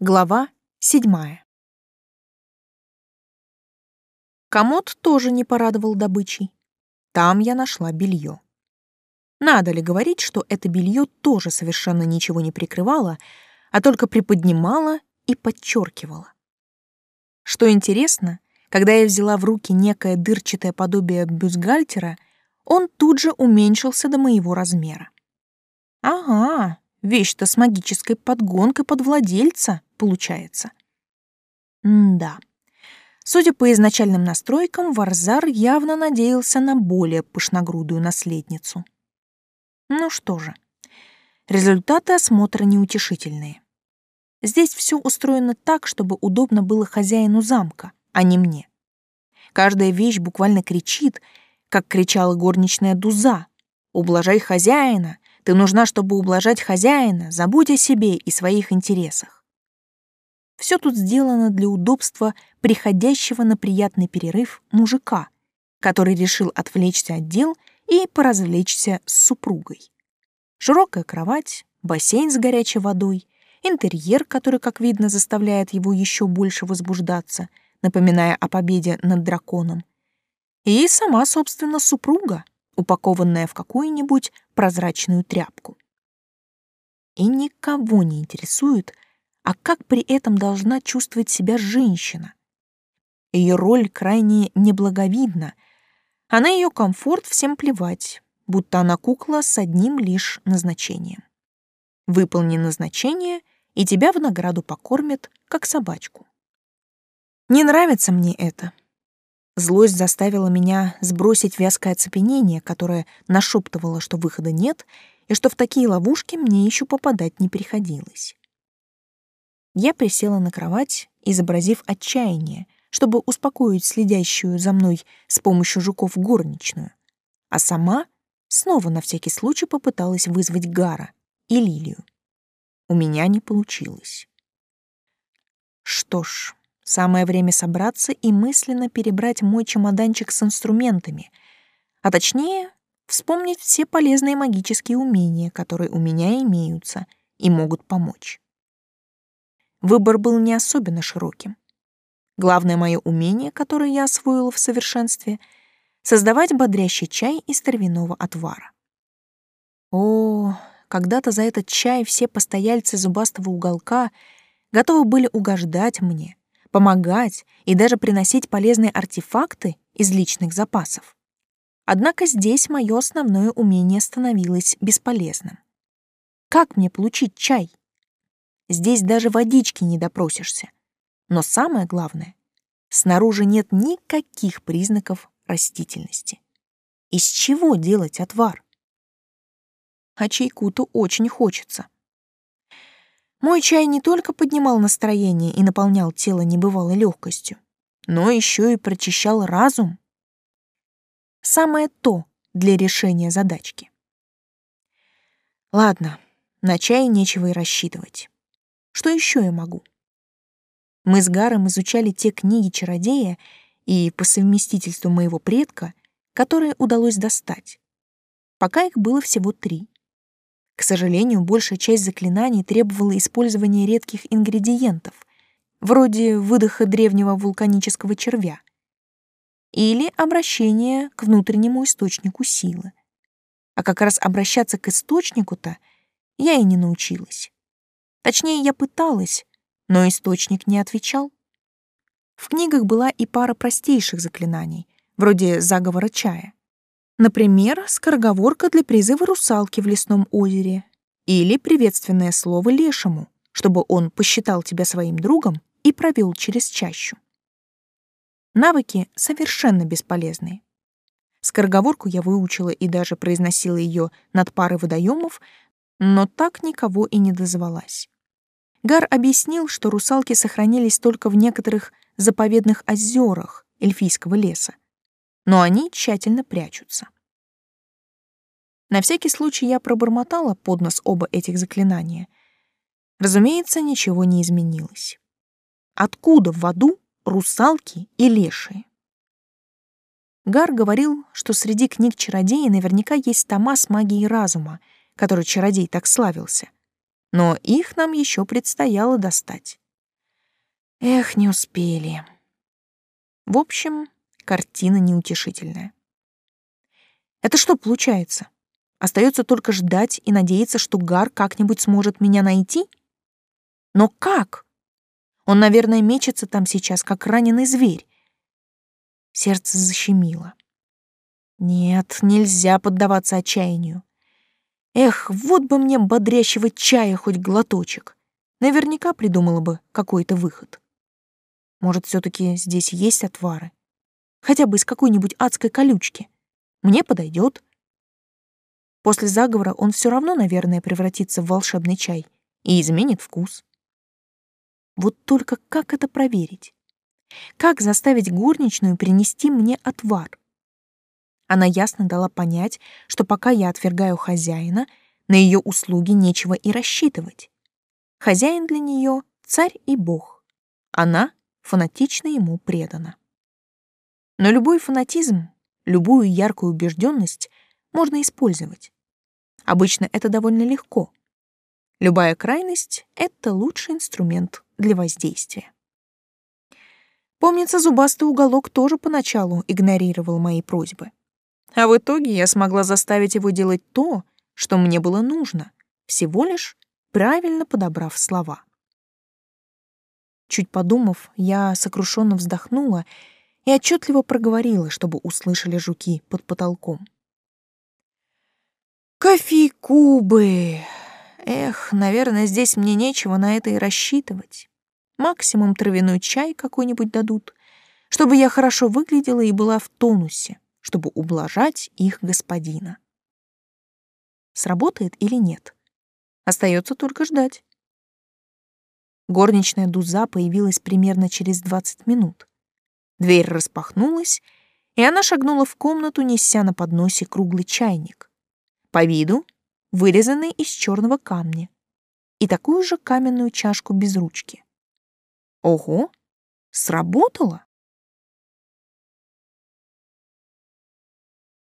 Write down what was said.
Глава седьмая. Комод тоже не порадовал добычей. Там я нашла белье. Надо ли говорить, что это белье тоже совершенно ничего не прикрывало, а только приподнимало и подчеркивало. Что интересно, когда я взяла в руки некое дырчатое подобие бюстгальтера, он тут же уменьшился до моего размера. Ага, вещь-то с магической подгонкой под владельца, получается. М-да. Судя по изначальным настройкам, Варзар явно надеялся на более пышногрудую наследницу. Ну что же, результаты осмотра неутешительные. Здесь все устроено так, чтобы удобно было хозяину замка, а не мне. Каждая вещь буквально кричит, как кричала горничная Дуза. «Ублажай хозяина! Ты нужна, чтобы ублажать хозяина! Забудь о себе и своих интересах!» Все тут сделано для удобства приходящего на приятный перерыв мужика, который решил отвлечься от дел и поразвлечься с супругой. Широкая кровать, бассейн с горячей водой, интерьер, который, как видно, заставляет его еще больше возбуждаться, напоминая о победе над драконом, и сама, собственно, супруга, упакованная в какую-нибудь прозрачную тряпку. И никого не интересует, а как при этом должна чувствовать себя женщина? Ее роль крайне неблаговидна, а на ее комфорт всем плевать, будто она кукла с одним лишь назначением. Выполни назначение, и тебя в награду покормят, как собачку. Не нравится мне это. Злость заставила меня сбросить вязкое оцепенение, которое нашептывало, что выхода нет, и что в такие ловушки мне еще попадать не приходилось. Я присела на кровать, изобразив отчаяние, чтобы успокоить следящую за мной с помощью жуков горничную, а сама снова на всякий случай попыталась вызвать Гара и Лилию. У меня не получилось. Что ж, самое время собраться и мысленно перебрать мой чемоданчик с инструментами, а точнее вспомнить все полезные магические умения, которые у меня имеются и могут помочь. Выбор был не особенно широким. Главное мое умение, которое я освоила в совершенстве — создавать бодрящий чай из травяного отвара. О, когда-то за этот чай все постояльцы зубастого уголка готовы были угождать мне, помогать и даже приносить полезные артефакты из личных запасов. Однако здесь мое основное умение становилось бесполезным. Как мне получить чай? Здесь даже водички не допросишься. Но самое главное, снаружи нет никаких признаков растительности. Из чего делать отвар? А чайку-то очень хочется. Мой чай не только поднимал настроение и наполнял тело небывалой легкостью, но еще и прочищал разум. Самое то для решения задачки. Ладно, на чай нечего и рассчитывать. Что еще я могу? Мы с Гаром изучали те книги чародея и по совместительству моего предка, которые удалось достать. Пока их было всего три. К сожалению, большая часть заклинаний требовала использования редких ингредиентов, вроде выдоха древнего вулканического червя или обращения к внутреннему источнику силы. А как раз обращаться к источнику-то я и не научилась. Точнее, я пыталась, но источник не отвечал. В книгах была и пара простейших заклинаний, вроде заговора чая. Например, скороговорка для призыва русалки в лесном озере или приветственное слово лешему, чтобы он посчитал тебя своим другом и провел через чащу. Навыки совершенно бесполезные. Скороговорку я выучила и даже произносила ее над парой водоемов, но так никого и не дозвалась. Гар объяснил, что русалки сохранились только в некоторых заповедных озерах эльфийского леса, но они тщательно прячутся. На всякий случай я пробормотала под нос оба этих заклинания. Разумеется, ничего не изменилось. Откуда в аду русалки и лешие? Гар говорил, что среди книг чародея наверняка есть тома с магией разума, который чародей так славился, но их нам еще предстояло достать. Эх, не успели. В общем, картина неутешительная. Это что получается? Остается только ждать и надеяться, что Гар как-нибудь сможет меня найти? Но как? Он, наверное, мечется там сейчас, как раненый зверь. Сердце защемило. Нет, нельзя поддаваться отчаянию. Эх, вот бы мне бодрящего чая хоть глоточек. Наверняка придумала бы какой-то выход. Может, все таки здесь есть отвары? Хотя бы из какой-нибудь адской колючки. Мне подойдет. После заговора он все равно, наверное, превратится в волшебный чай и изменит вкус. Вот только как это проверить? Как заставить горничную принести мне отвар? Она ясно дала понять, что пока я отвергаю хозяина, на ее услуги нечего и рассчитывать. Хозяин для нее — царь и бог. Она фанатично ему предана. Но любой фанатизм, любую яркую убежденность можно использовать. Обычно это довольно легко. Любая крайность — это лучший инструмент для воздействия. Помнится, зубастый уголок тоже поначалу игнорировал мои просьбы. А в итоге я смогла заставить его делать то, что мне было нужно, всего лишь правильно подобрав слова. Чуть подумав, я сокрушенно вздохнула и отчетливо проговорила, чтобы услышали жуки под потолком. «Кофейкубы! Эх, наверное, здесь мне нечего на это и рассчитывать. Максимум травяной чай какой-нибудь дадут, чтобы я хорошо выглядела и была в тонусе чтобы ублажать их господина. Сработает или нет? Остается только ждать. Горничная Дуза появилась примерно через 20 минут. Дверь распахнулась, и она шагнула в комнату, неся на подносе круглый чайник. По виду вырезанный из черного камня, и такую же каменную чашку без ручки. Ого, сработало!